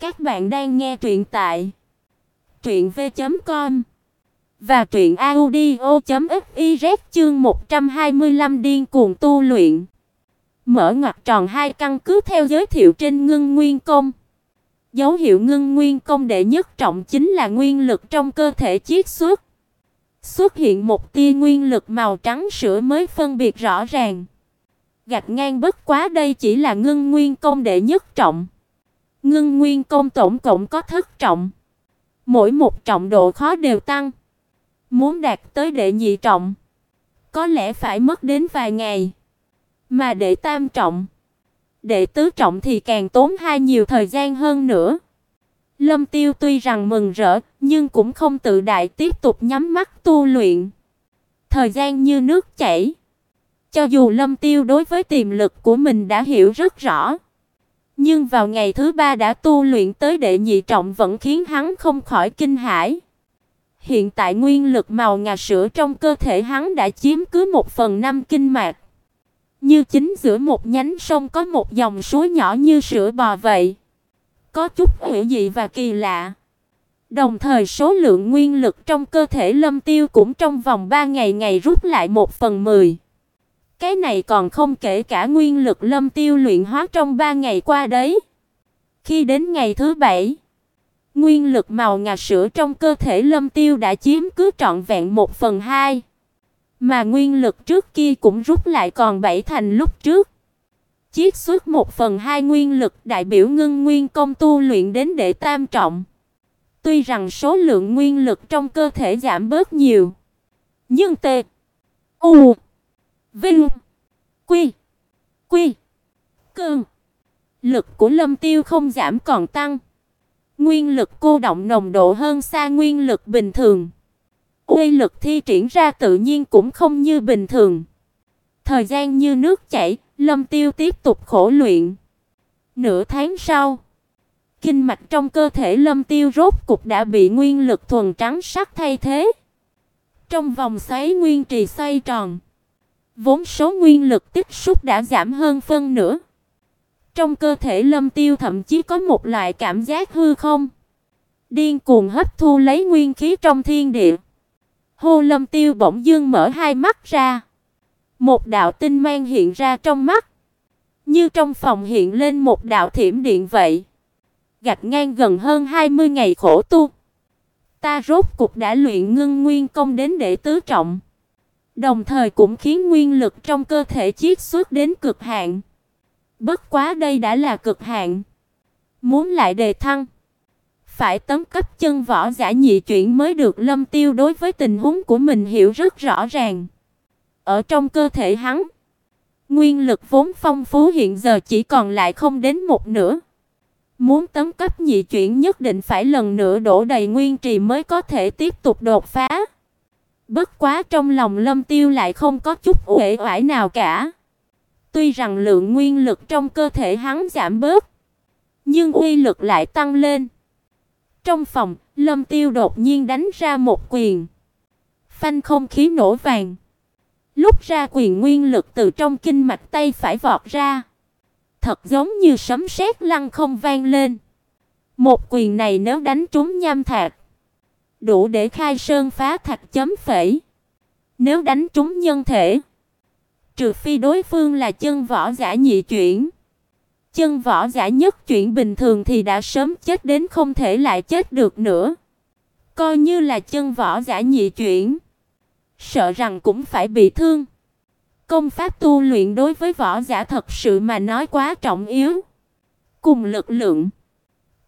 Các bạn đang nghe truyện tại truyện v.com và truyện audio.fiz chương 125 điên cuồng tu luyện. Mở ngoặc tròn hai căn cứ theo giới thiệu trên Ngưng Nguyên Công. Dấu hiệu Ngưng Nguyên Công đệ nhất trọng chính là nguyên lực trong cơ thể chiết xuất. Xuất hiện một tia nguyên lực màu trắng sữa mới phân biệt rõ ràng. Gạch ngang bất quá đây chỉ là Ngưng Nguyên Công đệ nhất trọng. Ngưng Nguyên Công tổng cộng có thất trọng. Mỗi một trọng độ khó đều tăng. Muốn đạt tới đệ nhị trọng, có lẽ phải mất đến vài ngày. Mà đệ tam trọng, đệ tứ trọng thì càng tốn hai nhiều thời gian hơn nữa. Lâm Tiêu tuy rằng mừng rỡ, nhưng cũng không tự đại tiếp tục nhắm mắt tu luyện. Thời gian như nước chảy. Cho dù Lâm Tiêu đối với tiềm lực của mình đã hiểu rất rõ, nhưng vào ngày thứ ba đã tu luyện tới đệ nhị trọng vẫn khiến hắn không khỏi kinh hãi. Hiện tại nguyên lực màu ngà sữa trong cơ thể hắn đã chiếm cứ một phần năm kinh mạch. Như chính giữa một nhánh sông có một dòng suối nhỏ như sữa bò vậy. Có chút hữu dị và kỳ lạ. Đồng thời số lượng nguyên lực trong cơ thể Lâm Tiêu cũng trong vòng 3 ngày ngày rút lại một phần 10. Cái này còn không kể cả nguyên lực Lâm Tiêu luyện hóa trong 3 ngày qua đấy. Khi đến ngày thứ bảy, nguyên lực màu ngà sữa trong cơ thể Lâm Tiêu đã chiếm cứ trọn vẹn 1 phần 2. Mà nguyên lực trước kia cũng rút lại còn bảy thành lúc trước. Chiết xuất 1 phần 2 nguyên lực đại biểu ngưng nguyên công tu luyện đến đệ tam trọng. Tuy rằng số lượng nguyên lực trong cơ thể giảm bớt nhiều, nhưng T U Vinh Quy Quy cường Lực của Lâm Tiêu không giảm còn tăng. Nguyên lực cô động nồng độ hơn xa nguyên lực bình thường. Uy lực thi triển ra tự nhiên cũng không như bình thường. Thời gian như nước chảy, Lâm Tiêu tiếp tục khổ luyện. Nửa tháng sau, kinh mạch trong cơ thể Lâm Tiêu rốt cục đã bị nguyên lực thuần trắng sắc thay thế. Trong vòng xoáy nguyên trì xoay tròn, vốn số nguyên lực tích xúc đã giảm hơn phân nửa. Trong cơ thể Lâm Tiêu thậm chí có một loại cảm giác hư không, điên cuồng hấp thu lấy nguyên khí trong thiên địa. Hô Lâm Tiêu bỗng dưng mở hai mắt ra. Một đạo tinh mang hiện ra trong mắt, như trong phòng hiện lên một đạo thiểm điện vậy. Gạch ngang gần hơn 20 ngày khổ tu, ta rốt cục đã luyện ngưng nguyên công đến đệ tứ trọng, đồng thời cũng khiến nguyên lực trong cơ thể chiết xuất đến cực hạn. Bất quá đây đã là cực hạn. Muốn lại đề thăng, phải tấm cấp chân võ giả nhị chuyển mới được Lâm Tiêu đối với tình huống của mình hiểu rất rõ ràng. Ở trong cơ thể hắn, nguyên lực vốn phong phú hiện giờ chỉ còn lại không đến một nửa. Muốn tấm cấp nhị chuyển nhất định phải lần nữa đổ đầy nguyên trì mới có thể tiếp tục đột phá. Bất quá trong lòng Lâm Tiêu lại không có chút uể oải nào cả. Tuy rằng lượng nguyên lực trong cơ thể hắn giảm bớt, nhưng uy lực lại tăng lên. Trong phòng, Lâm Tiêu đột nhiên đánh ra một quyền. Phanh không khí nổ vàng. Lúc ra quyền nguyên lực từ trong kinh mạch tay phải vọt ra, thật giống như sấm sét lăng không vang lên. Một quyền này nếu đánh trúng nham thạch, đủ để khai sơn phá thạch chấm phẩy. Nếu đánh trúng nhân thể, trừ phi đối phương là chân võ giả nhị chuyển, chân võ giả nhất chuyển bình thường thì đã sớm chết đến không thể lại chết được nữa. Coi như là chân võ giả nhị chuyển, sợ rằng cũng phải bị thương. Công pháp tu luyện đối với võ giả thật sự mà nói quá trọng yếu. Cùng lực lượng,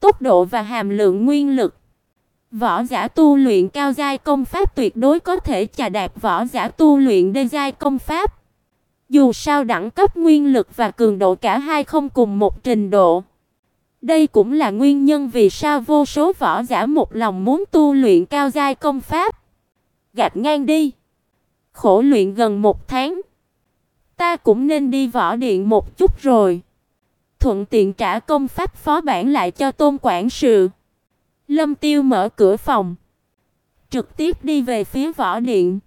tốc độ và hàm lượng nguyên lực. Võ giả tu luyện cao giai công pháp tuyệt đối có thể chà đạp võ giả tu luyện đê giai công pháp. Dù sao đẳng cấp nguyên lực và cường độ cả hai không cùng một trình độ. Đây cũng là nguyên nhân vì sao vô số võ giả một lòng muốn tu luyện cao giai công pháp. Gạt ngang đi. Khổ luyện gần một tháng. Ta cũng nên đi võ điện một chút rồi. Thuận tiện trả công pháp phó bản lại cho Tôn quản sự. Lâm Tiêu mở cửa phòng, trực tiếp đi về phía võ điện.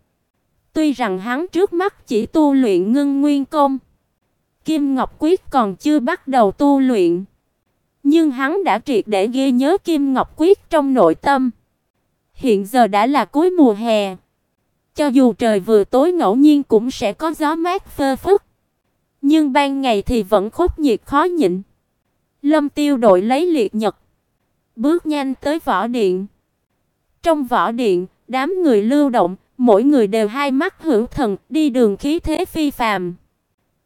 Tuy rằng hắn trước mắt chỉ tu luyện ngưng nguyên công, Kim Ngọc Quyết còn chưa bắt đầu tu luyện, Nhưng hắn đã triệt để ghi nhớ Kim Ngọc Quyết trong nội tâm. Hiện giờ đã là cuối mùa hè. Cho dù trời vừa tối ngẫu nhiên cũng sẽ có gió mát phơ phất. Nhưng ban ngày thì vẫn khốc nhiệt khó nhịn. Lâm Tiêu đội lấy liệt nhật, bước nhanh tới võ điện. Trong võ điện, đám người lưu động, mỗi người đều hai mắt hữu thần, đi đường khí thế phi phàm.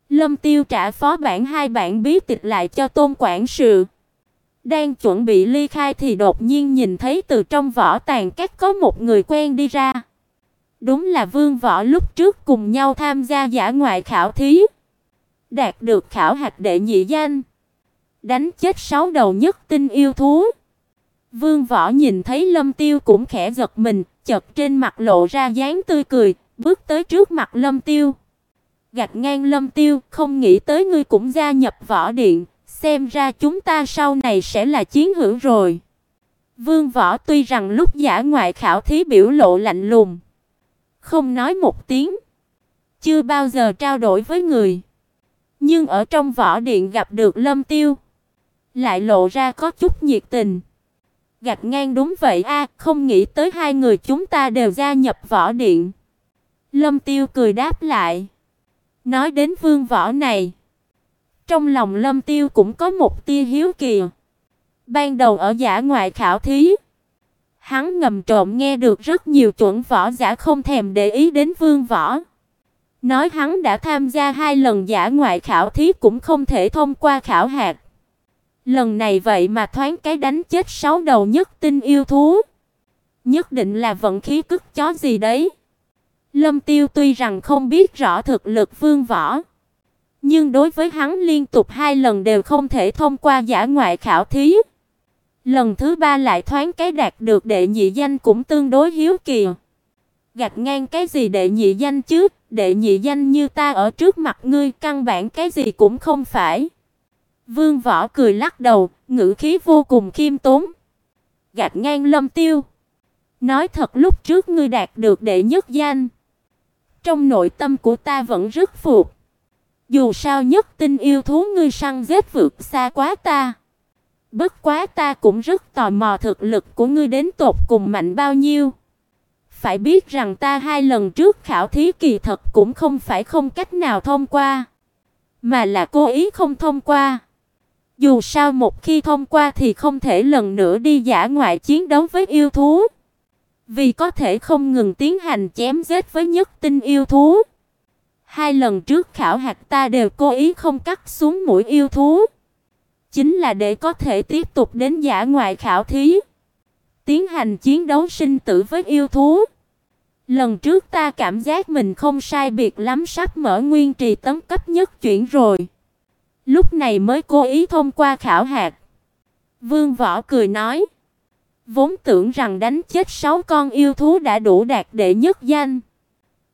Lâm Tiêu trả phó bản hai bản bí tịch lại cho Tôn quản sự. Đang chuẩn bị ly khai thì đột nhiên nhìn thấy từ trong võ tàng các có một người quen đi ra. Đúng là Vương Võ lúc trước cùng nhau tham gia giả ngoại khảo thí, đạt được khảo hạch đệ nhị danh, đánh chết sáu đầu nhất tinh yêu thú. Vương Võ nhìn thấy Lâm Tiêu cũng khẽ giật mình, chợt trên mặt lộ ra dáng tươi cười, bước tới trước mặt Lâm Tiêu. gạt ngang Lâm Tiêu, không nghĩ tới ngươi cũng gia nhập võ điện, xem ra chúng ta sau này sẽ là chiến hữu rồi. Vương Võ tuy rằng lúc giả ngoại khảo thí biểu lộ lạnh lùng, không nói một tiếng, chưa bao giờ trao đổi với người. Nhưng ở trong võ điện gặp được Lâm Tiêu, lại lộ ra có chút nhiệt tình. Gạch ngang đúng vậy a, không nghĩ tới hai người chúng ta đều gia nhập võ điện. Lâm Tiêu cười đáp lại. Nói đến Vương Võ này, trong lòng Lâm Tiêu cũng có một tia hiếu kỳ. Ban đầu ở giả ngoại khảo thí, hắn ngầm trộm nghe được rất nhiều chuẩn võ giả không thèm để ý đến Vương Võ. Nói hắn đã tham gia hai lần giả ngoại khảo thí cũng không thể thông qua khảo hạch. Lần này vậy mà thoáng cái đánh chết sáu đầu nhất tinh yêu thú. Nhất định là vận khí cứt chó gì đấy. Lâm Tiêu tuy rằng không biết rõ thực lực Vương Võ, nhưng đối với hắn liên tục hai lần đều không thể thông qua giả ngoại khảo thí. Lần thứ ba lại thoáng cái đạt được đệ nhị danh cũng tương đối hiếu kỳ. Gạt ngang cái gì đệ nhị danh chứ, đệ nhị danh như ta ở trước mặt ngươi căn bản cái gì cũng không phải. Vương Võ cười lắc đầu, ngữ khí vô cùng khiêm tốn. Gạt ngang Lâm Tiêu. Nói thật lúc trước ngươi đạt được đệ nhất danh. Trong nội tâm của ta vẫn rất phục. Dù sao nhất tinh yêu thú ngươi săn giết vượt xa quá ta. Bất quá ta cũng rất tò mò thực lực của ngươi đến tột cùng mạnh bao nhiêu. Phải biết rằng ta hai lần trước khảo thí kỳ thật cũng không phải không cách nào thông qua, mà là cố ý không thông qua. Dù sao một khi thông qua thì không thể lần nữa đi giả ngoại chiến đấu với yêu thú. Vì có thể không ngừng tiến hành chém giết với nhất tinh yêu thú. Hai lần trước khảo hạch ta đều cố ý không cắt xuống mũi yêu thú. Chính là để có thể tiếp tục đến giả ngoại khảo thí. Tiến hành chiến đấu sinh tử với yêu thú. Lần trước ta cảm giác mình không sai biệt lắm sắp mở nguyên trì tấn cấp nhất chuyển rồi. Lúc này mới cố ý thông qua khảo hạt Vương Võ cười nói. Vốn tưởng rằng đánh chết 6 con yêu thú đã đủ đạt đệ nhất danh.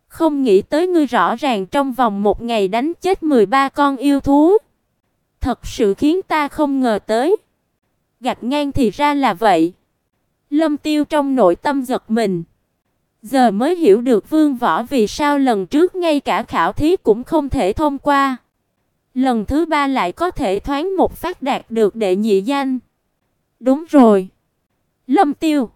Không nghĩ tới ngươi rõ ràng trong vòng một ngày đánh chết 13 con yêu thú. Thật sự khiến ta không ngờ tới. gạt ngang thì ra là vậy. Lâm Tiêu trong nội tâm giật mình. Giờ mới hiểu được Vương Võ vì sao lần trước ngay cả khảo thí cũng không thể thông qua. Lần thứ ba lại có thể thoáng một phát đạt được đệ nhị danh. Đúng rồi. Lâm Tiêu